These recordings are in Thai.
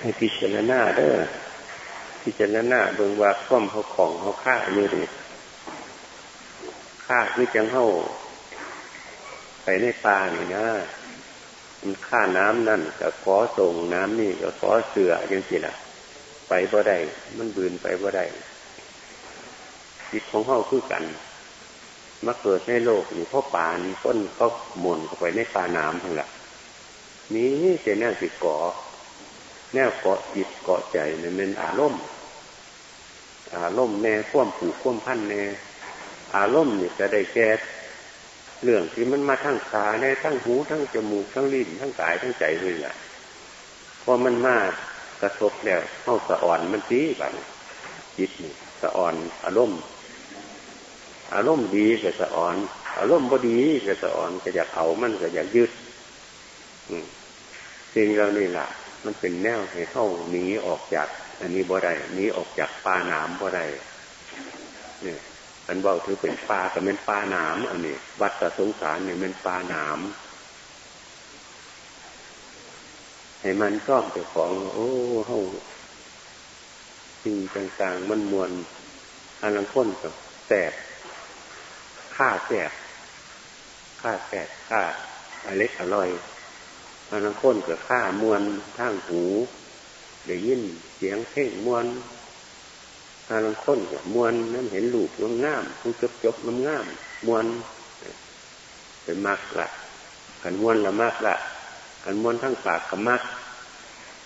ให้พิจารณาเด้อพิจารณาเบิ่งว่าคว่ำเขาของเขาฆ่าอยู่ดิฆ่าคือจังเข้าไปในป่านี่นะมันฆ่าน้ำนั่นก็ขอส่งน้ำนี่ก็ขอเสือยังสิล่ะ ไปบ่ได้มันบืนไปบ่ได้จิตของเขาคือกันมาเกิดในโลกนี่เพราะป่านี่ต้นก็หมุนเข้าไปในป่าน้ำทั้งหละนี้เจแนวสิกาะ แนวเกาะจิตเกาะใจเนี่ยเป็นอารมณ์อารมณ์แน่ข่วมผูกข่วมพันแน่อารมณ์นี่จะได้แก่เรื่องที่มันมาทั้งตาในทั้งหูทั้งจมูกทั้งลิ้นทั้งกายทั้งใจเลยแหละพอมันมากระทบแล้วเข้าสะอ่อนมันตีบันจิตนี่สะอ่อนอารมณ์ อารมณ์ดีก็สะอ่อน อารมณ์บดีก็สะอ่อนก็อยากเอามันก็อยากยึดสิ่งเรานี่แหละ มันเป็นแนวให้เข้าหนีออกจาก อันนี้บ่ได้หนีออกจากป่าหนามบ่ได้เนี่ยอันว่าถือเป็นป่าก็เป็นป่าหนามอันนี้ วัดตะสงสารเนี่ยเป็นป่าหนามให้มันชอบเจ้าของ โอ้เฮาสิ่งต่างๆมันมวลอันลังค้นกับแสบฆ่าแสบฆ่าแสบฆ่าอเล็กอร่อย อันลังค้นกับฆ่ามวลทางหูได้ยินเสียงเพลงมวลอันลังค้นกับมวลนั้นเห็นลูกงามผู้จบจบงามงามมวลเป็นมากละกันมวลละมากละกันมวลทั้งปากกับมาก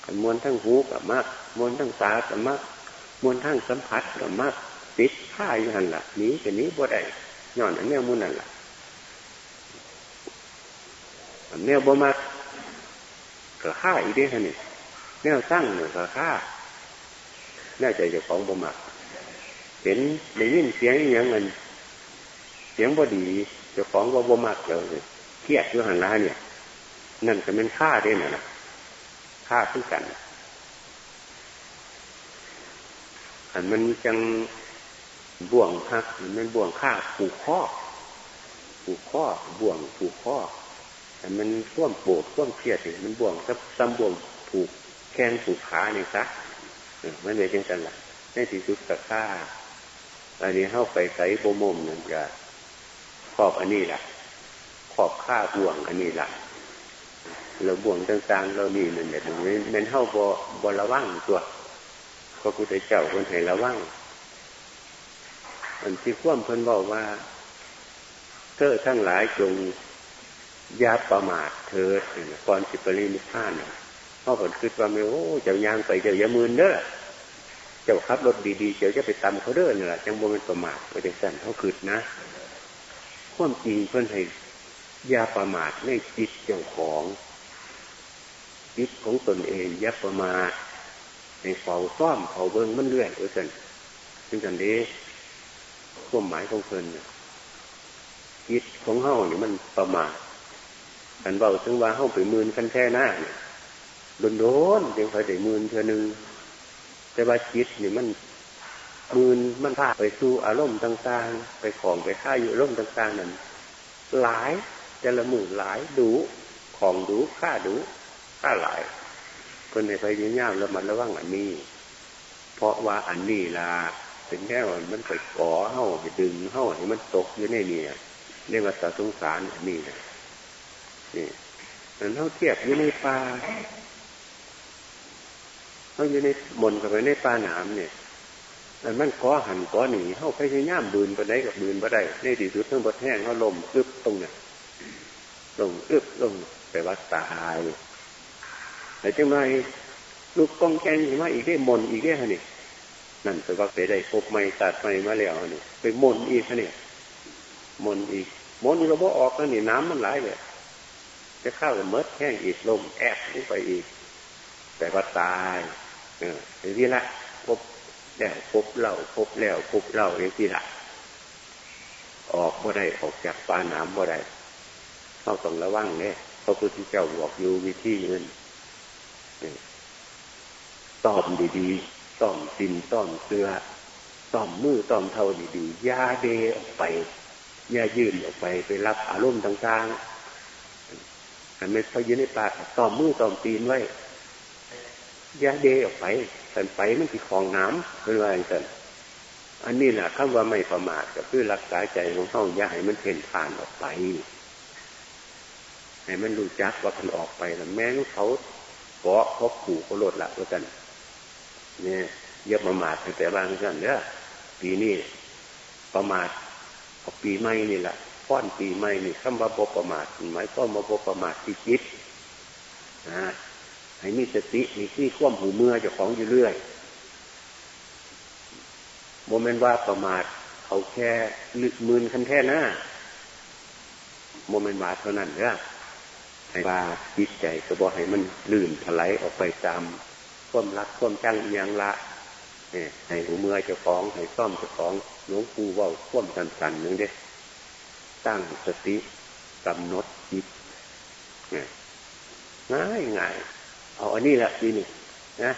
กันมวลทั้งหูกับมากมวลทั้งตากับมากมวลทั้งสัมผัสกับมากติดข้าอยู่หันละนี้แต่นี้บ่ได้ย้อนอันแนวมุนนั่นละอันแนวบ่มาก ก็ฆ่าอีกได้ฮะนี่แนวตั้งเนี่ยก็ฆ่าแน่ใจจะของบ่มากเห็นได้ยินเสียงอย่างเงินเสียงบ่ดีจะของว่าบ่มากเลยเครียดอยู่หันละเนี่ย นั่นก็เป็นฆ่าได้น่ะนะฆ่าขึ้นกันอันมันจังบ่วงฮักมันบ่วงฆ่าผูกข้อผูกข้อบ่วงผูกข้อ แต่มันท่วมโปดท่วมเครียดมันบ่วงซับซ้ำบ่วงผูกแข้งผูกขาเนี่ยซะมันเลยจังกันละในที่สุดกับฆ่าอันนี้เข้าไปใส่โบมมนั่นจะขอบอันนี้แหละขอบฆ่าบ่วงอันนี้แหละเราบ่วงต่างๆเรานี่นั่นเนี่ยมันเข้าบ่บ่ระวังตัวพระพุทธเจ้าคนให้ระวังอันที่ข่วมเพิ่นบอกว่าเธอทั้งหลายจง ยาประมาทเถิดก่อนสิปริมิพานเพราะผลคิดว่าไม่โอ้เจ้ายางไปเจ้าอย่ามืนเด้อเจ้าขับรถดีๆเจ้าจะไปตำเขาเด้อนี่แหละจังบ่เป็นประมาทไปจังสั่นเขาคืดนะความจริงเพิ่อนให้ยาประมาทในจิตเจ้าของจิตของตนเองยาประมาทในเฝ้าซ่อมเฝ้าเบิ้งมันเรื่อยเออสันซึ่งสันเดความหมายของเพิ่นจิตของเฮาเนี่ยมันประมาท อันเบาถึงว่าเฮาไปมื่นกันแค่หน้าเนี่ยโดนโดนเพียงคอยได้มื่นเท่านึงแต่ว่าจิตเนี่ยมันมื่นมันพาไปสู่อารมณ์ต่างๆ ไปของไปฆ่าอยู่อารมณ์ต่างๆนั้นหลายแต่ละมือหลายดูของดูฆ่าดูฆ่าหลายคนในพยายามแล้วมันระวังอันนี้ เพราะว่าอันนี้ล่ะเป็นแค่ว่ามันไปก่อเห่าไปดึงเห่าให้มันตกอยู่ในนี่เรียกว่าสาสงสารอันนี้นะ นี่มันเท่าเทียบอยู่ในป่าเขาอยู่ในมนกับไปในป่าหนามเนี่ยมันมันก้อหันก้อหนีเขาพยายามบืนไปได้กับบืนไปได้ในที่สุดทั้งบดแห้งเขาลมอึบตรงเนี่ยลงอึบลงไปว่าตายแต่จังไรลูกกองแกงมาอีกได้มนอีกได้ฮะนี่นั่นแปลว่าไปได้พบไม่ตัดไม่มาแล้วนี่ไปมนอีกฮะนี่มนอีกมนเราบ่ออกแล้วนี่น้ำมันไหลเลย จะเข้ากับมดแห้งอีกลมแอบลงไปอีก แต่ว่าตายเอออย่างนี้ละพบแล้วพบเล่าพบแล้วพบเล่าอย่างที่ละออกบ่ได้ออกจากป่าน้ำบ่ได้เข้าต้องระวังเนี่ยพระพุทธเจ้าบอกอยู่วิธีนั่นต้อมดีๆต้อมสินต้อมเสือต้อมมือต้อมเท่าดีๆยาเดออกไปยายื่นออกไปไปรับอารมณ์ต่างๆ ไม่พอยืนในปากต้อมมือต้อมตีนไว้ยาเดออกไปสันไปมันที่คลองน้ำเป็นว่าอย่างนั้นอันนี้แหละคำว่าไม่ประมาทก็คือรักษาใจของเขาอย่าให้มันเพ่นผ่านออกไปให้มันรู้จักว่ามันออกไปแล้วแม้เขาเกาะเขาขู่เขาลดละแล้วกันเนี่ยเยอะประมาทแต่บางท่านเนี่ยปีนี้ประมาทปีใหม่นี่แหละ ป้อนปีใหม่นี่คำว่าบประมาทหมายก็มาบประมาทที่คิดนะให้มีสติมีที่ควมหูเมื่อจะของอยู่เรื่อยโมเมนต์ว่าประมาทเขาแค่ลึกมืนคันแท่หน้าโมเมนต์ว่าเท่านั้นเนอะให้ว่าจิตใจก็บอกให้มันลื่นถลายออกไปตามความรักความจังย่างละเนี่ยให้หูเมื่อเจ้าของให้ซ่อมเจ้าของหลวงปู่ว่าควมสันสันนึงเด้ ตั้งสติกำหนดจิตง่ายง่ายเอาอันนี้แหละทีนี่นะ